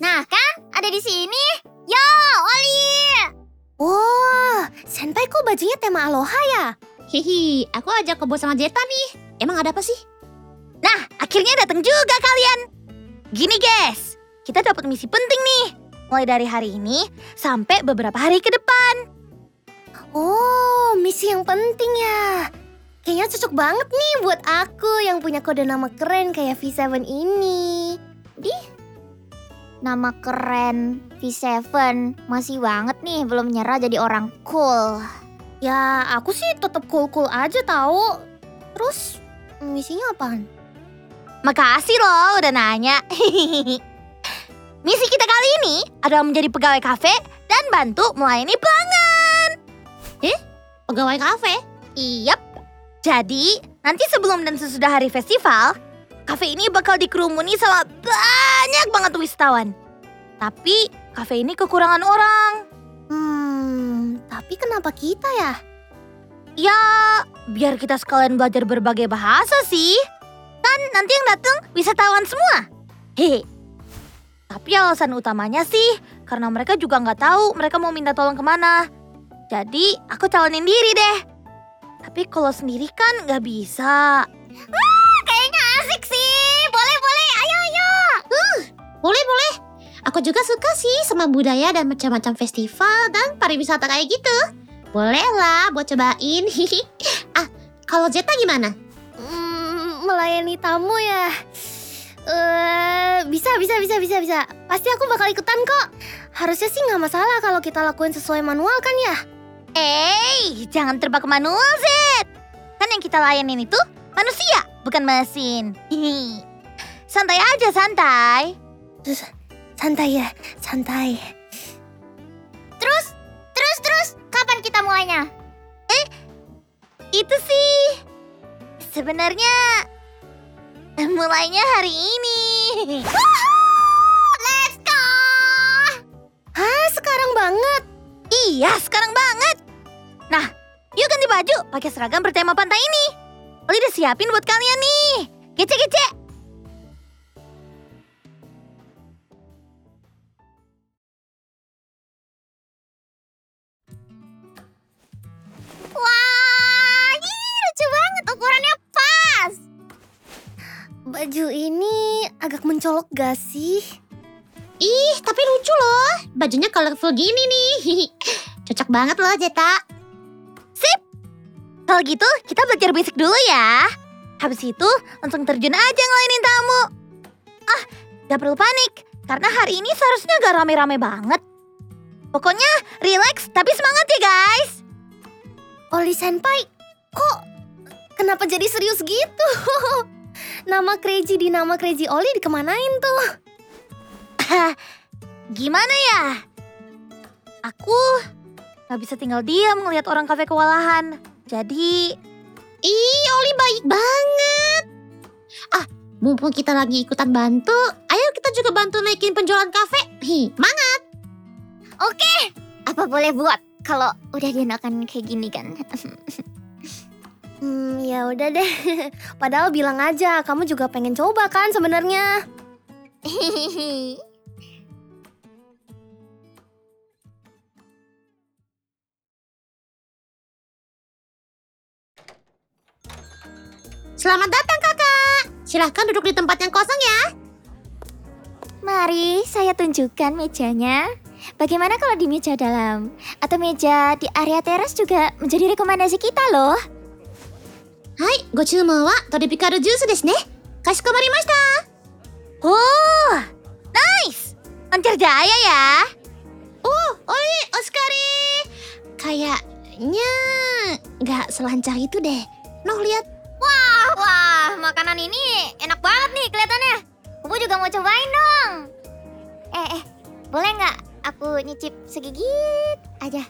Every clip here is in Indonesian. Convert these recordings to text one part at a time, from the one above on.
Nah kan, ada di sini. Yo, Oli! Wah, Senpai kok bajunya tema aloha ya? Hihi, aku ajak kebo sama Jeta nih. Emang ada apa sih? Nah, akhirnya datang juga kalian. Gini guys, kita dapat misi penting nih. Mulai dari hari ini sampai beberapa hari ke depan. Oh, misi yang penting ya. Kayaknya cocok banget nih buat aku yang punya kode nama keren kayak V7 ini. Nama keren V7 masih banget nih belum nyerah jadi orang cool. Ya, aku sih tetap cool-cool aja tahu. Terus misinya apaan? Makasih loh udah nanya. Misi kita kali ini adalah menjadi pegawai kafe dan bantu melayani pelanggan. Pegawai kafe? Iyap. Jadi, nanti sebelum dan sesudah hari festival, kafe ini bakal dikerumuni sama banyak banget wisatawan. Tapi, kafe ini kekurangan orang. Hmm, tapi kenapa kita ya? Ya, biar kita sekalian belajar berbagai bahasa sih. Kan nanti yang datang wisatawan semua. Hehe. Tapi alasan utamanya sih, karena mereka juga nggak tahu mereka mau minta tolong ke mana. Jadi, aku calonin diri deh. Tapi kalau sendiri kan nggak bisa. Wah, Boleh, boleh. Aku juga suka sih sama budaya dan macam-macam festival dan pariwisata kayak gitu. Boleh lah buat cobain. ah, kalau Jeta gimana? Hmm, melayani tamu ya. Eh, bisa, bisa, bisa, bisa, bisa. Pasti aku bakal ikutan kok. Harusnya sih nggak masalah kalau kita lakuin sesuai manual kan ya? Eh, jangan terbang ke manual, Zed. Kan yang kita layanin itu manusia, bukan mesin. Hihi. Santai aja, santai. Santai ya, santai. Terus, terus, terus, kapan kita mulainya? Eh, itu sih. Sebenarnya, mulainya hari ini. Let's go! Hah, sekarang banget. Iya, sekarang banget. Nah, yuk ganti baju pakai seragam bertema pantai ini. Oli udah siapin buat kalian nih. Kece-kece. Baju ini agak mencolok gak sih? Ih, tapi lucu loh. Bajunya colorful gini nih. Cocok banget loh, Jeta. Kalau gitu, kita belajar basic dulu ya. Habis itu, langsung terjun aja ngelainin tamu. Ah, gak perlu panik. Karena hari ini seharusnya gak rame-rame banget. Pokoknya, relax tapi semangat ya guys. Oli Senpai, kok kenapa jadi serius gitu? nama Crazy di nama Crazy Oli dikemanain tuh? Gimana ya? Aku gak bisa tinggal diam ngelihat orang kafe kewalahan. Jadi, Ih, Oli baik banget. Ah, mumpung kita lagi ikutan bantu, ayo kita juga bantu naikin penjualan kafe. Hi, mana? apa boleh buat kalau udah dienakan kayak gini kan? Hmm, ya udah deh. Padahal bilang aja, kamu juga pengen coba kan sebenarnya. Selamat datang kakak. Silahkan duduk di tempat yang kosong ya. Mari saya tunjukkan mejanya. Bagaimana kalau di meja dalam? Atau meja di area teras juga menjadi rekomendasi kita loh. はい、ご注文はトリピカルジュースですね。かしこまりました。 Oh, nice! Lancar jaya ya. Oh, Oli, Oskari. Kayaknya nggak selancar itu deh. Noh lihat. Wah, wah, makanan ini enak banget nih kelihatannya. Aku juga mau cobain dong. Eh, eh, boleh nggak aku nyicip segigit aja?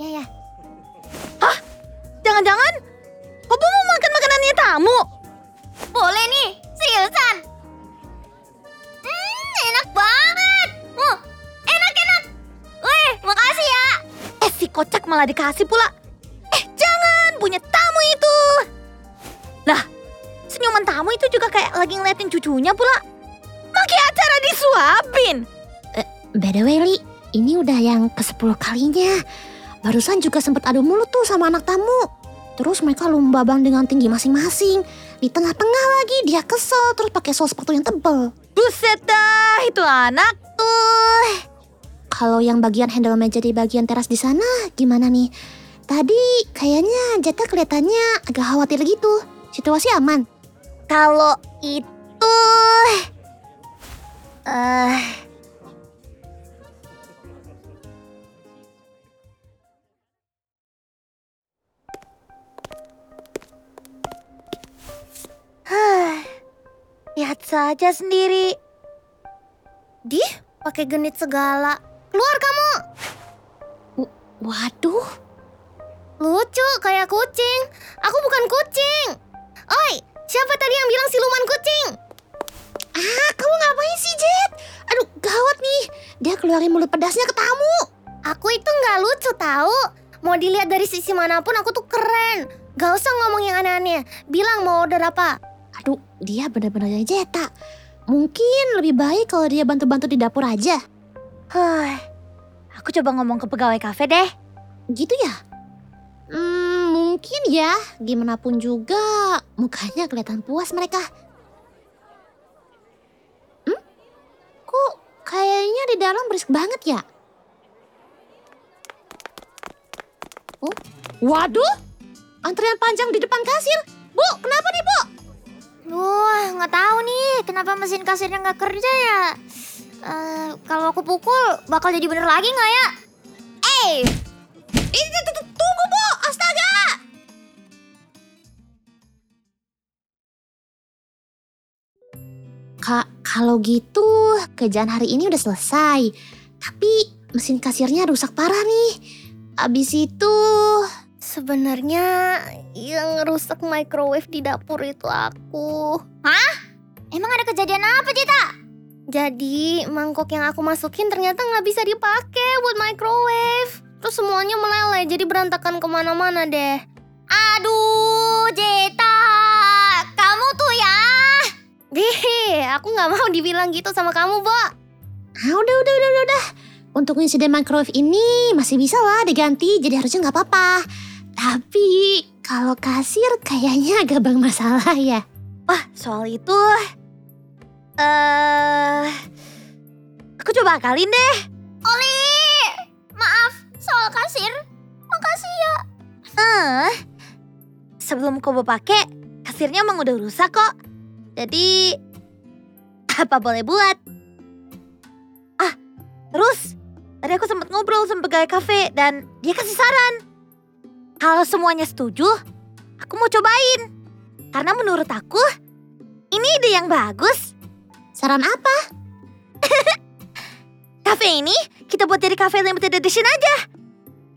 Ya, ya. malah dikasih pula. Eh, jangan, punya tamu itu. Lah, senyuman tamu itu juga kayak lagi ngeliatin cucunya pula. Pakai acara di disuapin. By the way, Li, ini udah yang ke-10 kalinya. Barusan juga sempat adu mulut tuh sama anak tamu. Terus mereka lomba bang dengan tinggi masing-masing. Di tengah-tengah lagi dia kesel terus pakai sol sepatu yang tebel. Buset dah, itu anak tuh. Kalau yang bagian handle meja di bagian teras di sana gimana nih? Tadi kayaknya Jeta kelihatannya agak khawatir gitu. Situasi aman. Kalau itu... eh Hah, Lihat saja sendiri. Dih, pakai genit segala. Keluar kamu. Waduh, Lucu kayak kucing. Aku bukan kucing. Oi, siapa tadi yang bilang siluman kucing? ah kamu ngapain sih Jet? Aduh gawat nih, dia keluarin mulut pedasnya ke tamu. Aku itu nggak lucu tahu. Mau dilihat dari sisi mana pun aku tuh keren. Gak usah ngomong yang aneh-aneh. Bilang mau order apa. Aduh, dia benar-benar Jeta. Mungkin lebih baik kalau dia bantu-bantu di dapur aja. Huh, aku coba ngomong ke pegawai kafe deh. Gitu ya? Hmm, mungkin ya. Gimana pun juga, mukanya kelihatan puas mereka. Hmm? Kok kayaknya di dalam berisik banget ya? Oh, waduh! Antrian panjang di depan kasir. Bu, kenapa nih, Bu? Wah, nggak tahu nih kenapa mesin kasirnya nggak kerja ya. Eh, kalau aku pukul bakal jadi bener lagi nggak ya? Eh, Ini tunggu, Bu. Astaga! Kak, kalau gitu kerjaan hari ini udah selesai. Tapi mesin kasirnya rusak parah nih. Abis itu sebenarnya yang rusak microwave di dapur itu aku. Hah? Emang ada kejadian apa, Cita? Jadi mangkok yang aku masukin ternyata nggak bisa dipakai buat microwave. Terus semuanya meleleh jadi berantakan ke mana-mana deh. Aduh, Jeta, kamu tuh ya. Dih, aku nggak mau dibilang gitu sama kamu, Bo. Ah, udah, udah, udah, udah, udah. Untuk insiden microwave ini masih bisa lah diganti, jadi harusnya nggak apa-apa. Tapi kalau kasir kayaknya agak bang masalah ya. Wah, soal itu... eh aku coba akalin deh. Oli, maaf soal kasir. Makasih ya. Eh, sebelum Kobo pakai, kasirnya emang udah rusak kok. Jadi, apa boleh buat? Ah, terus tadi aku sempat ngobrol sama pegawai kafe dan dia kasih saran. Kalau semuanya setuju, aku mau cobain. Karena menurut aku, ini ide yang bagus. Saran apa? Kafe ini kita buat jadi kafe limited edition aja.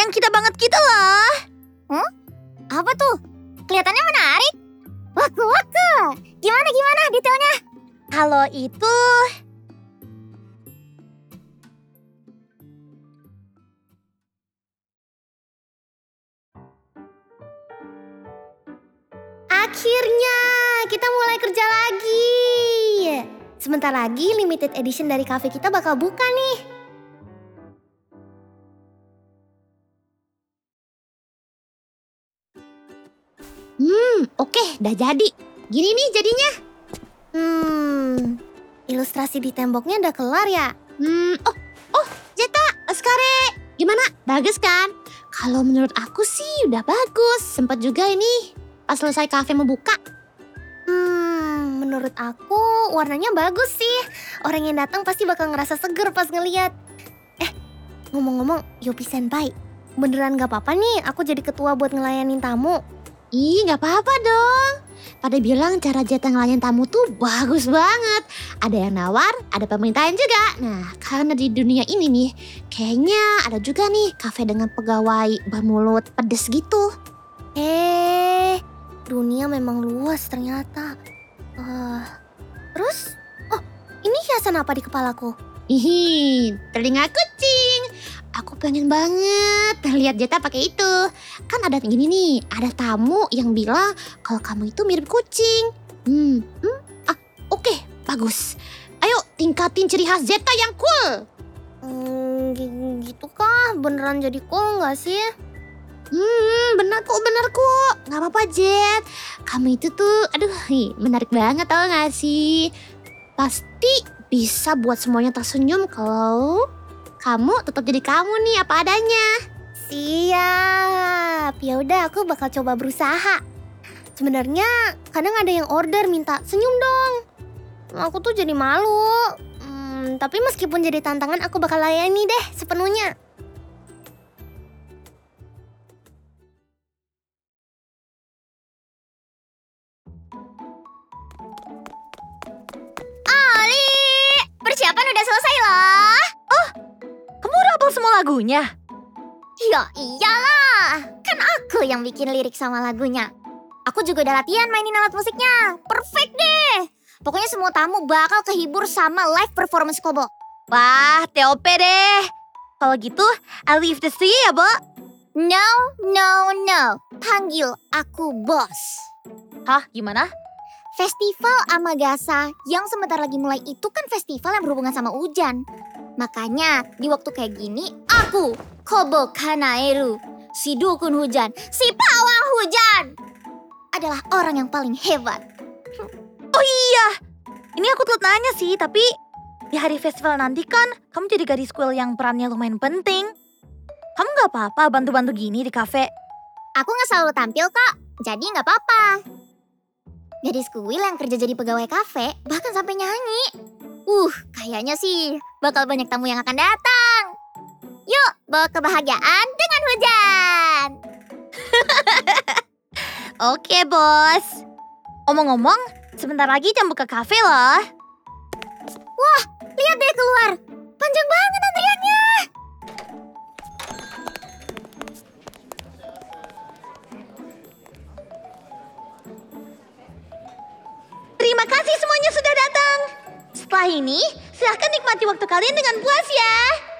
Yang kita banget gitu loh. Apa tuh? Kelihatannya menarik. Waku waku. Gimana gimana detailnya? Kalau itu Akhirnya kita mulai kerja lagi. Sebentar lagi limited edition dari cafe kita bakal buka nih. Hmm, oke, udah jadi. Gini nih jadinya. Hmm, ilustrasi di temboknya udah kelar ya? Hmm, oh, oh, Jeta, Oskare. Gimana? Bagus kan? Kalau menurut aku sih udah bagus. Sempat juga ini pas selesai kafe mau buka. Hmm, menurut aku warnanya bagus sih. Orang yang datang pasti bakal ngerasa seger pas ngeliat. Eh, ngomong-ngomong, Yopi Senpai, beneran gak apa-apa nih aku jadi ketua buat ngelayanin tamu. Ih, nggak apa-apa dong. Pada bilang cara Jeta ngelayan tamu tuh bagus banget. Ada yang nawar, ada pemerintahan juga. Nah, karena di dunia ini nih, kayaknya ada juga nih kafe dengan pegawai bermulut pedes gitu. Eh, dunia memang luas ternyata. Hiasan apa di kepalaku? Ih, telinga kucing. Aku pengen banget lihat Jeta pakai itu. Kan ada gini nih, ada tamu yang bilang kalau kamu itu mirip kucing. Hmm, hmm, ah, oke, bagus. Ayo tingkatin ciri khas Zeta yang cool. Hmm, gi- gitu kah? Beneran jadi cool nggak sih? Hmm, benar kok, benar kok. Gak apa-apa, Jet. Kamu itu tuh, aduh, menarik banget tau gak sih? Pasti bisa buat semuanya tersenyum kalau kamu tetap jadi kamu nih apa adanya. Siap. Ya udah, aku bakal coba berusaha. Sebenarnya kadang ada yang order minta senyum dong. Aku tuh jadi malu. Hmm, tapi meskipun jadi tantangan, aku bakal layani deh sepenuhnya. Lagunya? Ya iyalah, kan aku yang bikin lirik sama lagunya. Aku juga udah latihan mainin alat musiknya. Perfect deh. Pokoknya semua tamu bakal kehibur sama live performance Kobo. Wah, TOP deh. Kalau gitu, I leave this to you ya, Bo. No, no, no. Panggil aku bos. Hah, gimana? Festival Amagasa yang sebentar lagi mulai itu kan festival yang berhubungan sama hujan. Makanya di waktu kayak gini aku Kobo Kanaeru, si dukun hujan, si pawang hujan adalah orang yang paling hebat. Oh iya, ini aku telat nanya sih, tapi di hari festival nanti kan kamu jadi gadis kuil yang perannya lumayan penting. Kamu nggak apa-apa bantu-bantu gini di kafe? Aku nggak selalu tampil kok, jadi nggak apa-apa. Gadis kuil yang kerja jadi pegawai kafe bahkan sampai nyanyi. Uh, kayaknya sih bakal banyak tamu yang akan datang. Yuk, bawa kebahagiaan dengan hujan. Oke, bos. Omong-omong, sebentar lagi jam buka kafe loh. Lihat deh keluar, panjang banget antriannya. Terima kasih semuanya sudah datang. Setelah ini, silahkan nikmati waktu kalian dengan puas ya.